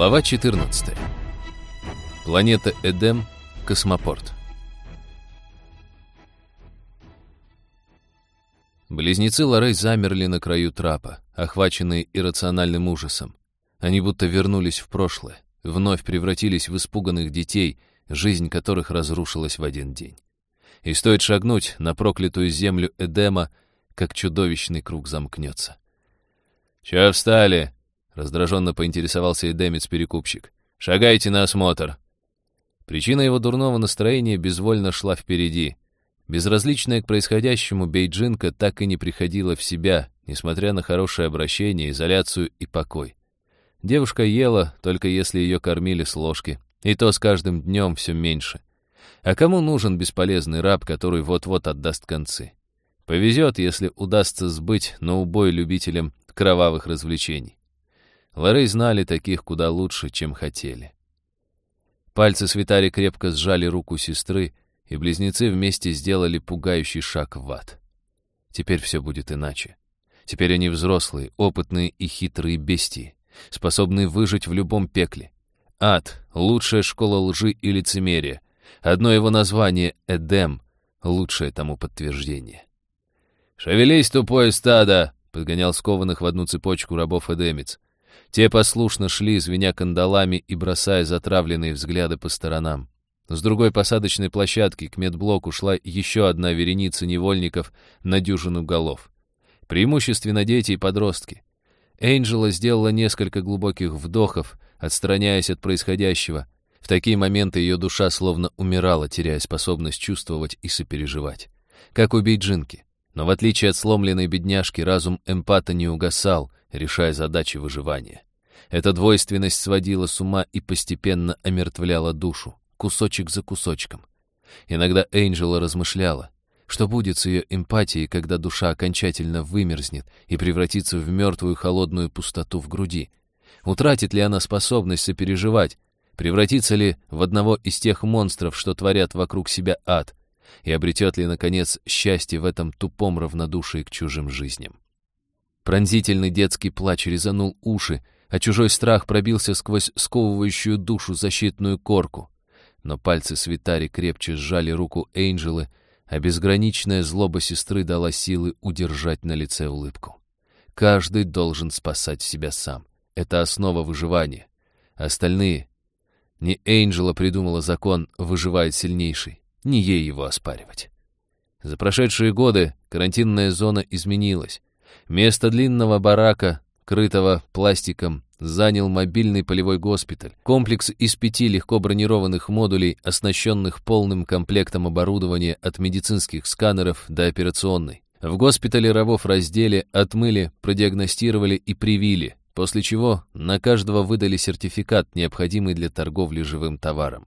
Глава 14. Планета Эдем. Космопорт. Близнецы Лорей замерли на краю трапа, охваченные иррациональным ужасом. Они будто вернулись в прошлое, вновь превратились в испуганных детей, жизнь которых разрушилась в один день. И стоит шагнуть на проклятую землю Эдема, как чудовищный круг замкнется. «Чё встали?» — раздраженно поинтересовался Эдемец-перекупщик. «Шагайте на осмотр!» Причина его дурного настроения безвольно шла впереди. Безразличная к происходящему Бейджинка так и не приходила в себя, несмотря на хорошее обращение, изоляцию и покой. Девушка ела, только если ее кормили с ложки, и то с каждым днем все меньше. А кому нужен бесполезный раб, который вот-вот отдаст концы? Повезет, если удастся сбыть на убой любителям кровавых развлечений. Лорей знали таких куда лучше, чем хотели. Пальцы Свитари крепко сжали руку сестры, и близнецы вместе сделали пугающий шаг в ад. Теперь все будет иначе. Теперь они взрослые, опытные и хитрые бестии, способные выжить в любом пекле. Ад — лучшая школа лжи и лицемерия. Одно его название — Эдем — лучшее тому подтверждение. «Шевелись, тупое стадо!» — подгонял скованных в одну цепочку рабов Эдемец. Те послушно шли, звеня кандалами и бросая затравленные взгляды по сторонам. С другой посадочной площадки к медблоку шла еще одна вереница невольников на дюжину голов. Преимущественно дети и подростки. Энджела сделала несколько глубоких вдохов, отстраняясь от происходящего. В такие моменты ее душа словно умирала, теряя способность чувствовать и сопереживать. Как у Бейджинки. Но в отличие от сломленной бедняжки, разум эмпата не угасал, решая задачи выживания. Эта двойственность сводила с ума и постепенно омертвляла душу, кусочек за кусочком. Иногда Энджела размышляла, что будет с ее эмпатией, когда душа окончательно вымерзнет и превратится в мертвую холодную пустоту в груди. Утратит ли она способность сопереживать, превратится ли в одного из тех монстров, что творят вокруг себя ад, и обретет ли, наконец, счастье в этом тупом равнодушии к чужим жизням. Пронзительный детский плач резанул уши, а чужой страх пробился сквозь сковывающую душу защитную корку. Но пальцы Свитари крепче сжали руку Эйнджелы, а безграничная злоба сестры дала силы удержать на лице улыбку. Каждый должен спасать себя сам. Это основа выживания. Остальные... Не Эйнджела придумала закон «выживает сильнейший», не ей его оспаривать. За прошедшие годы карантинная зона изменилась. Место длинного барака, крытого пластиком, занял мобильный полевой госпиталь. Комплекс из пяти легко бронированных модулей, оснащенных полным комплектом оборудования от медицинских сканеров до операционной. В госпитале рабов раздели, отмыли, продиагностировали и привили, после чего на каждого выдали сертификат, необходимый для торговли живым товаром.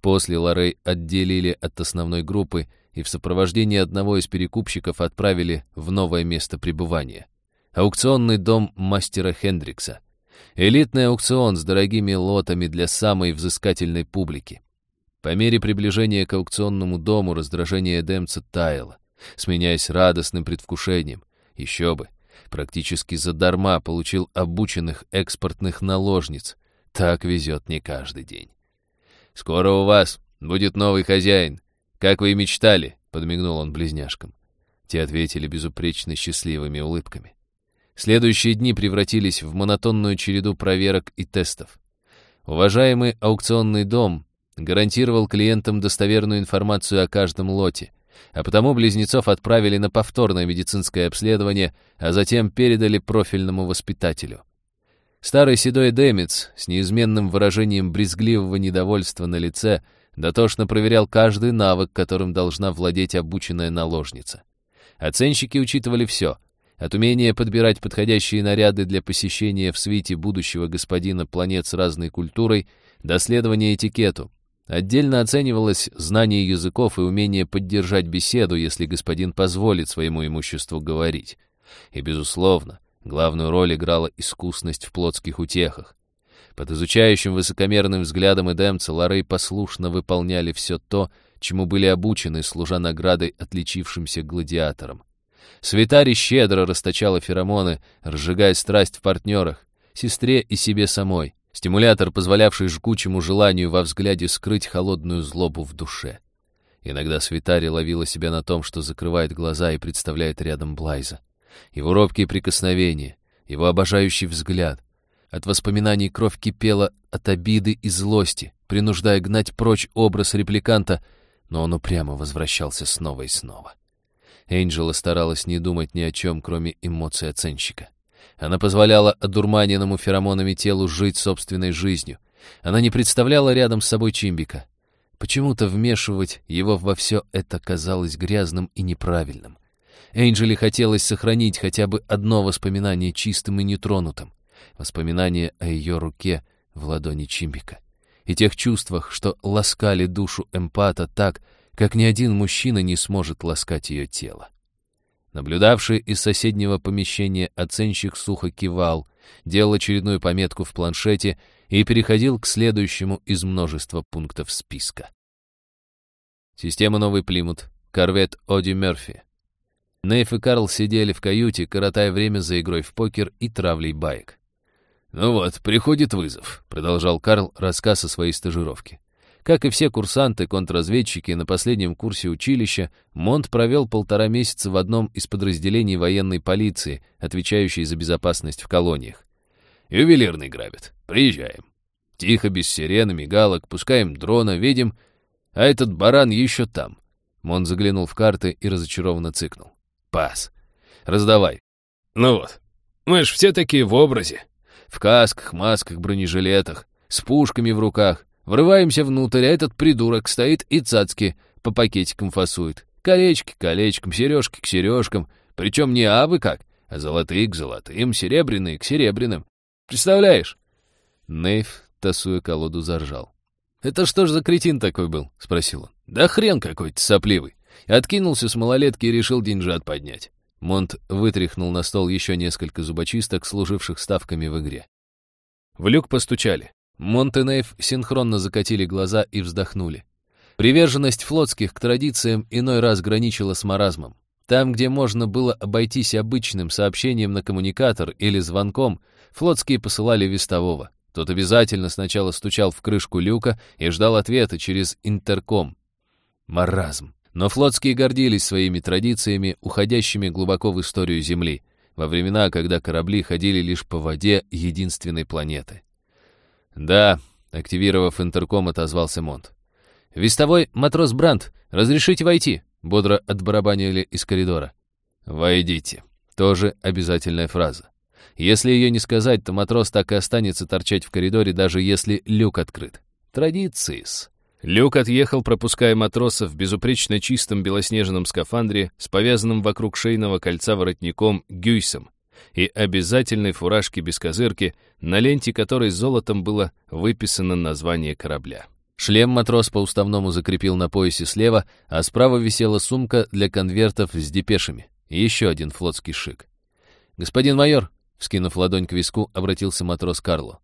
После Лорей отделили от основной группы и в сопровождении одного из перекупщиков отправили в новое место пребывания. Аукционный дом мастера Хендрикса. Элитный аукцион с дорогими лотами для самой взыскательной публики. По мере приближения к аукционному дому раздражение Эдемца таяло, сменяясь радостным предвкушением. Еще бы, практически задарма получил обученных экспортных наложниц. Так везет не каждый день. «Скоро у вас будет новый хозяин», «Как вы и мечтали», — подмигнул он близняшкам. Те ответили безупречно счастливыми улыбками. Следующие дни превратились в монотонную череду проверок и тестов. Уважаемый аукционный дом гарантировал клиентам достоверную информацию о каждом лоте, а потому близнецов отправили на повторное медицинское обследование, а затем передали профильному воспитателю. Старый седой Демец с неизменным выражением брезгливого недовольства на лице — Дотошно проверял каждый навык, которым должна владеть обученная наложница. Оценщики учитывали все. От умения подбирать подходящие наряды для посещения в свите будущего господина планет с разной культурой до следования этикету. Отдельно оценивалось знание языков и умение поддержать беседу, если господин позволит своему имуществу говорить. И, безусловно, главную роль играла искусность в плотских утехах. Под изучающим высокомерным взглядом эдемца Лорей послушно выполняли все то, чему были обучены, служа наградой отличившимся гладиаторам. Светари щедро расточала феромоны, разжигая страсть в партнерах, сестре и себе самой. Стимулятор, позволявший жгучему желанию во взгляде скрыть холодную злобу в душе. Иногда Свитари ловила себя на том, что закрывает глаза и представляет рядом Блайза. Его робкие прикосновения, его обожающий взгляд. От воспоминаний кровь кипела от обиды и злости, принуждая гнать прочь образ репликанта, но он упрямо возвращался снова и снова. Энджела старалась не думать ни о чем, кроме эмоций оценщика. Она позволяла одурманенному феромонами телу жить собственной жизнью. Она не представляла рядом с собой Чимбика. Почему-то вмешивать его во все это казалось грязным и неправильным. Энджели хотелось сохранить хотя бы одно воспоминание чистым и нетронутым. Воспоминание о ее руке в ладони Чимбика. И тех чувствах, что ласкали душу эмпата так, как ни один мужчина не сможет ласкать ее тело. Наблюдавший из соседнего помещения оценщик сухо кивал, делал очередную пометку в планшете и переходил к следующему из множества пунктов списка. Система «Новый Плимут», корвет Оди Мерфи. Нейф и Карл сидели в каюте, коротая время за игрой в покер и травлей баек. «Ну вот, приходит вызов», — продолжал Карл рассказ о своей стажировке. Как и все курсанты-контрразведчики на последнем курсе училища, Монт провел полтора месяца в одном из подразделений военной полиции, отвечающей за безопасность в колониях. «Ювелирный грабит. Приезжаем. Тихо, без сирены, мигалок, пускаем дрона, видим, а этот баран еще там». Монт заглянул в карты и разочарованно цыкнул. «Пас. Раздавай». «Ну вот, мы ж все такие в образе. В касках, масках, бронежилетах, с пушками в руках. Врываемся внутрь, а этот придурок стоит и цацки по пакетикам фасует. Колечки к колечкам, сережки к сережкам. Причем не абы как, а золотые к золотым, серебряные к серебряным. Представляешь? Нейв, тасуя колоду, заржал. «Это что ж за кретин такой был?» — спросил он. «Да хрен какой-то сопливый». Откинулся с малолетки и решил деньжат поднять. Монт вытряхнул на стол еще несколько зубочисток, служивших ставками в игре. В люк постучали. Монтенейв синхронно закатили глаза и вздохнули. Приверженность флотских к традициям иной раз граничила с маразмом. Там, где можно было обойтись обычным сообщением на коммуникатор или звонком, флотские посылали вестового. Тот обязательно сначала стучал в крышку люка и ждал ответа через интерком. Маразм. Но флотские гордились своими традициями, уходящими глубоко в историю Земли, во времена, когда корабли ходили лишь по воде единственной планеты. «Да», — активировав интерком, отозвался Монт. «Вестовой матрос Брандт, разрешите войти?» — бодро отбарабанили из коридора. «Войдите». Тоже обязательная фраза. Если ее не сказать, то матрос так и останется торчать в коридоре, даже если люк открыт. Традициис. Люк отъехал, пропуская матроса в безупречно чистом белоснежном скафандре с повязанным вокруг шейного кольца воротником гюйсом и обязательной фуражке без козырки, на ленте которой золотом было выписано название корабля. Шлем матрос по уставному закрепил на поясе слева, а справа висела сумка для конвертов с депешами. Еще один флотский шик. «Господин майор», — вскинув ладонь к виску, обратился матрос Карло.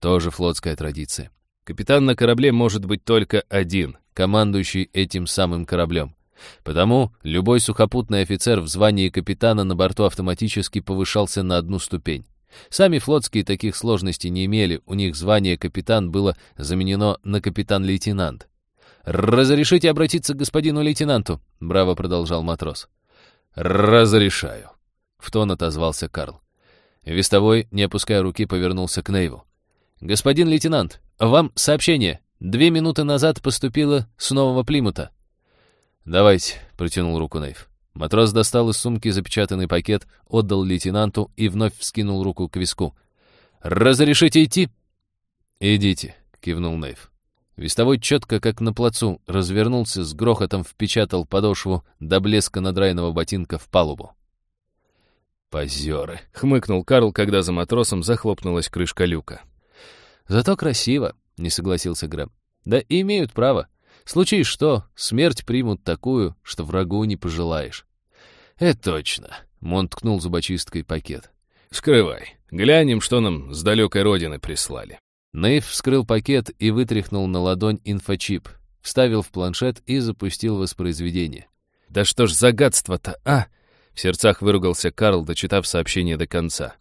Тоже флотская традиция. Капитан на корабле может быть только один, командующий этим самым кораблем. Потому любой сухопутный офицер в звании капитана на борту автоматически повышался на одну ступень. Сами флотские таких сложностей не имели, у них звание капитан было заменено на капитан-лейтенант. «Разрешите обратиться к господину лейтенанту?» — браво продолжал матрос. «Разрешаю», — в тон отозвался Карл. Вестовой, не опуская руки, повернулся к Нейву. «Господин лейтенант, вам сообщение. Две минуты назад поступило с нового Плимута. «Давайте», — протянул руку Нейв. Матрос достал из сумки запечатанный пакет, отдал лейтенанту и вновь вскинул руку к виску. «Разрешите идти?» «Идите», — кивнул Нейв. Вестовой четко, как на плацу, развернулся, с грохотом впечатал подошву до блеска надрайного ботинка в палубу. «Позеры!» — хмыкнул Карл, когда за матросом захлопнулась крышка люка. «Зато красиво», — не согласился Грэм. «Да и имеют право. Случись что, смерть примут такую, что врагу не пожелаешь. Это точно. Мон ткнул зубочисткой пакет. Скрывай. Глянем, что нам с далекой родины прислали. Нейв вскрыл пакет и вытряхнул на ладонь инфочип, вставил в планшет и запустил воспроизведение. «Да что ж загадство-то, а?» В сердцах выругался Карл, дочитав сообщение до конца.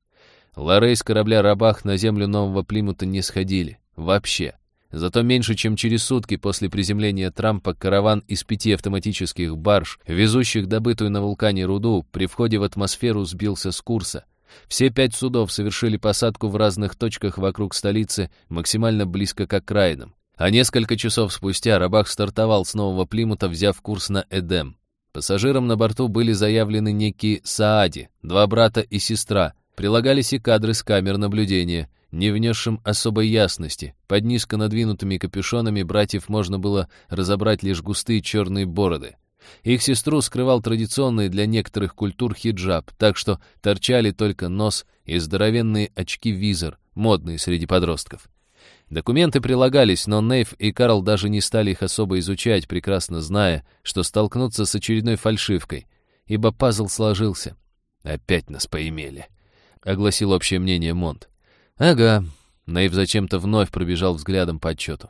Лорей с корабля «Рабах» на землю Нового Плимута не сходили. Вообще. Зато меньше чем через сутки после приземления Трампа караван из пяти автоматических барж, везущих добытую на вулкане руду, при входе в атмосферу сбился с курса. Все пять судов совершили посадку в разных точках вокруг столицы, максимально близко к окраинам. А несколько часов спустя Рабах стартовал с нового Плимута, взяв курс на Эдем. Пассажирам на борту были заявлены некие Саади, два брата и сестра. Прилагались и кадры с камер наблюдения не внесшим особой ясности. Под низко надвинутыми капюшонами братьев можно было разобрать лишь густые черные бороды. Их сестру скрывал традиционный для некоторых культур хиджаб, так что торчали только нос и здоровенные очки-визор, модные среди подростков. Документы прилагались, но Нейв и Карл даже не стали их особо изучать, прекрасно зная, что столкнутся с очередной фальшивкой, ибо пазл сложился. «Опять нас поимели», — огласил общее мнение Монт. «Ага». Наив зачем-то вновь пробежал взглядом по отчету.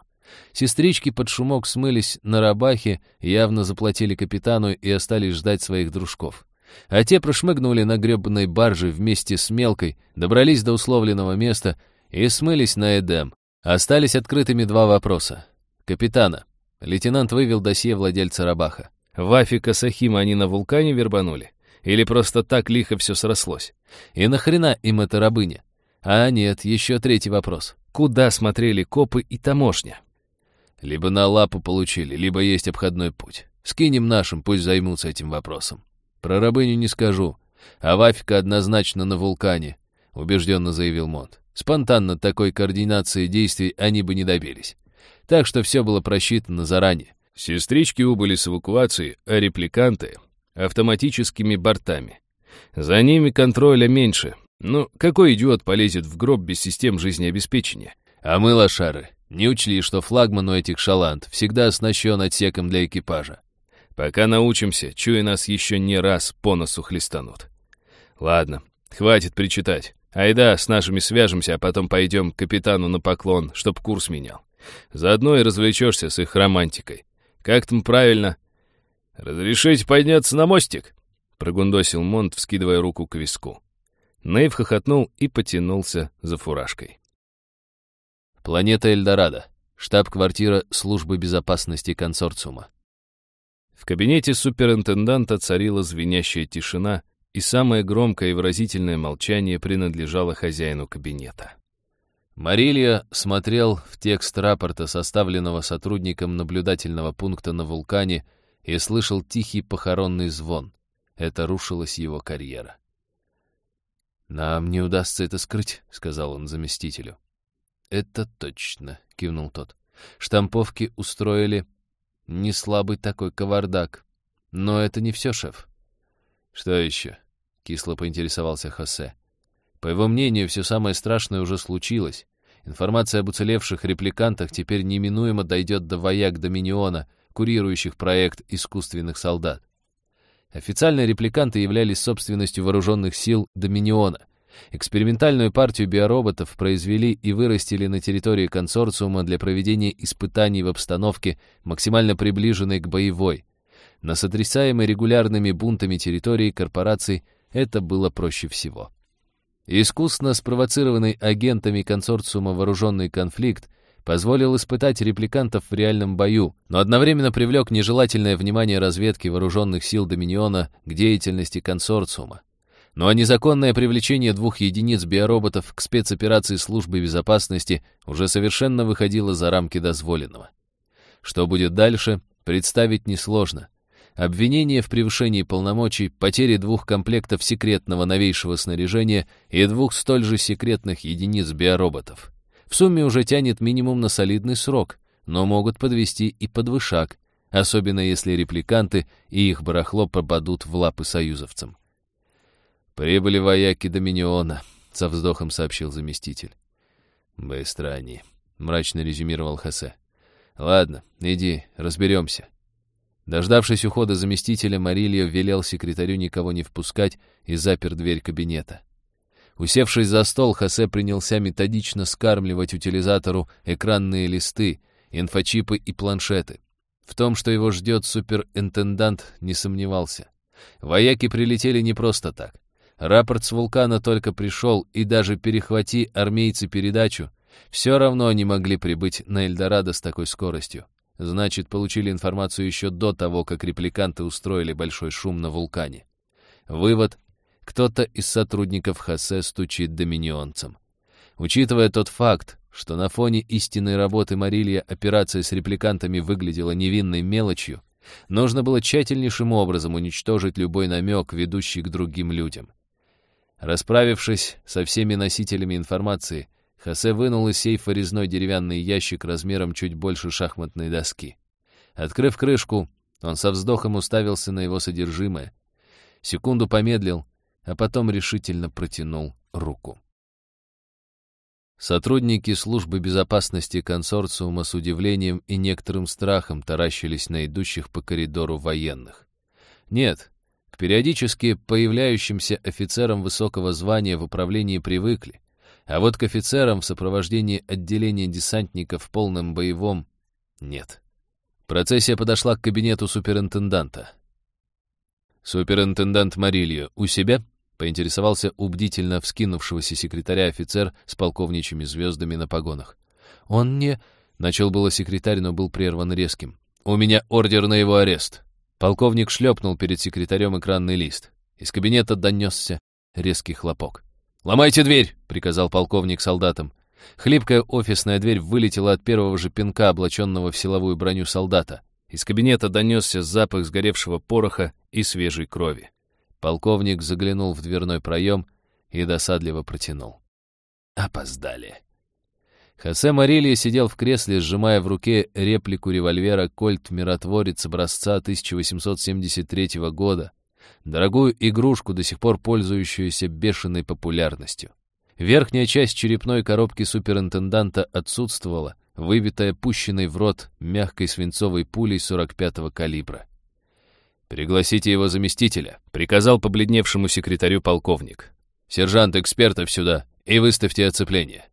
Сестрички под шумок смылись на рабахе, явно заплатили капитану и остались ждать своих дружков. А те прошмыгнули на гребаной барже вместе с мелкой, добрались до условленного места и смылись на Эдем. Остались открытыми два вопроса. Капитана. Лейтенант вывел досье владельца рабаха. Вафика Сахима они на вулкане вербанули? Или просто так лихо все срослось? И нахрена им эта рабыня? А нет, еще третий вопрос. Куда смотрели копы и таможня? Либо на лапу получили, либо есть обходной путь. Скинем нашим, пусть займутся этим вопросом. Про рабыню не скажу. А Вафика однозначно на вулкане, убежденно заявил Монт. Спонтанно такой координации действий они бы не добились. Так что все было просчитано заранее. Сестрички убыли с эвакуации, а репликанты — автоматическими бортами. За ними контроля меньше, ну, какой идиот полезет в гроб без систем жизнеобеспечения? А мы, лошары, не учли, что флагман у этих шаланд всегда оснащен отсеком для экипажа. Пока научимся, чуя нас еще не раз по носу хлестанут. Ладно, хватит причитать. Айда, с нашими свяжемся, а потом пойдем к капитану на поклон, чтоб курс менял. Заодно и развлечешься с их романтикой. Как там правильно? «Разрешите подняться на мостик?» — прогундосил Монт, вскидывая руку к виску. Нейв хохотнул и потянулся за фуражкой. Планета Эльдорадо. Штаб-квартира Службы безопасности консорциума. В кабинете суперинтенданта царила звенящая тишина, и самое громкое и выразительное молчание принадлежало хозяину кабинета. Марилья смотрел в текст рапорта, составленного сотрудником наблюдательного пункта на вулкане, и слышал тихий похоронный звон. Это рушилась его карьера. «Нам не удастся это скрыть», — сказал он заместителю. «Это точно», — кивнул тот. «Штамповки устроили не слабый такой кавардак. Но это не все, шеф». «Что еще?» — кисло поинтересовался Хосе. По его мнению, все самое страшное уже случилось. Информация об уцелевших репликантах теперь неминуемо дойдет до вояк Доминиона, курирующих проект искусственных солдат. Официальные репликанты являлись собственностью вооруженных сил Доминиона. Экспериментальную партию биороботов произвели и вырастили на территории консорциума для проведения испытаний в обстановке, максимально приближенной к боевой. На сотрясаемой регулярными бунтами территории корпораций это было проще всего. Искусно спровоцированный агентами консорциума вооруженный конфликт позволил испытать репликантов в реальном бою, но одновременно привлек нежелательное внимание разведки вооруженных сил Доминиона к деятельности консорциума. Ну а незаконное привлечение двух единиц биороботов к спецоперации службы безопасности уже совершенно выходило за рамки дозволенного. Что будет дальше, представить несложно. Обвинение в превышении полномочий, потере двух комплектов секретного новейшего снаряжения и двух столь же секретных единиц биороботов — в сумме уже тянет минимум на солидный срок, но могут подвести и подвышак, особенно если репликанты и их барахло попадут в лапы союзовцам. «Прибыли вояки Доминиона», — со вздохом сообщил заместитель. «Быстро они», — мрачно резюмировал Хосе. «Ладно, иди, разберемся». Дождавшись ухода заместителя, Марилья велел секретарю никого не впускать и запер дверь кабинета. Усевшись за стол, Хосе принялся методично скармливать утилизатору экранные листы, инфочипы и планшеты. В том, что его ждет суперинтендант, не сомневался. Вояки прилетели не просто так. Рапорт с вулкана только пришел, и даже перехвати армейцы передачу, все равно не могли прибыть на Эльдорадо с такой скоростью. Значит, получили информацию еще до того, как репликанты устроили большой шум на вулкане. Вывод — кто-то из сотрудников Хосе стучит доминионцам. Учитывая тот факт, что на фоне истинной работы Марилья операция с репликантами выглядела невинной мелочью, нужно было тщательнейшим образом уничтожить любой намек, ведущий к другим людям. Расправившись со всеми носителями информации, Хосе вынул из сейфа резной деревянный ящик размером чуть больше шахматной доски. Открыв крышку, он со вздохом уставился на его содержимое. Секунду помедлил, а потом решительно протянул руку. Сотрудники службы безопасности консорциума с удивлением и некоторым страхом таращились на идущих по коридору военных. Нет, к периодически появляющимся офицерам высокого звания в управлении привыкли, а вот к офицерам в сопровождении отделения десантников в полном боевом нет. Процессия подошла к кабинету суперинтенданта. «Суперинтендант Марильо у себя?» — поинтересовался у бдительно вскинувшегося секретаря офицер с полковничьими звездами на погонах. «Он не...» — начал было секретарь, но был прерван резким. «У меня ордер на его арест». Полковник шлепнул перед секретарем экранный лист. Из кабинета донесся резкий хлопок. «Ломайте дверь!» — приказал полковник солдатам. Хлипкая офисная дверь вылетела от первого же пинка, облаченного в силовую броню солдата. Из кабинета донесся запах сгоревшего пороха и свежей крови. Полковник заглянул в дверной проем и досадливо протянул. Опоздали. Хосе Марилья сидел в кресле, сжимая в руке реплику револьвера «Кольт-миротворец» образца 1873 года, дорогую игрушку, до сих пор пользующуюся бешеной популярностью. Верхняя часть черепной коробки суперинтенданта отсутствовала, выбитая пущенной в рот мягкой свинцовой пулей 45-го калибра. «Пригласите его заместителя», — приказал побледневшему секретарю полковник. «Сержант экспертов сюда и выставьте оцепление».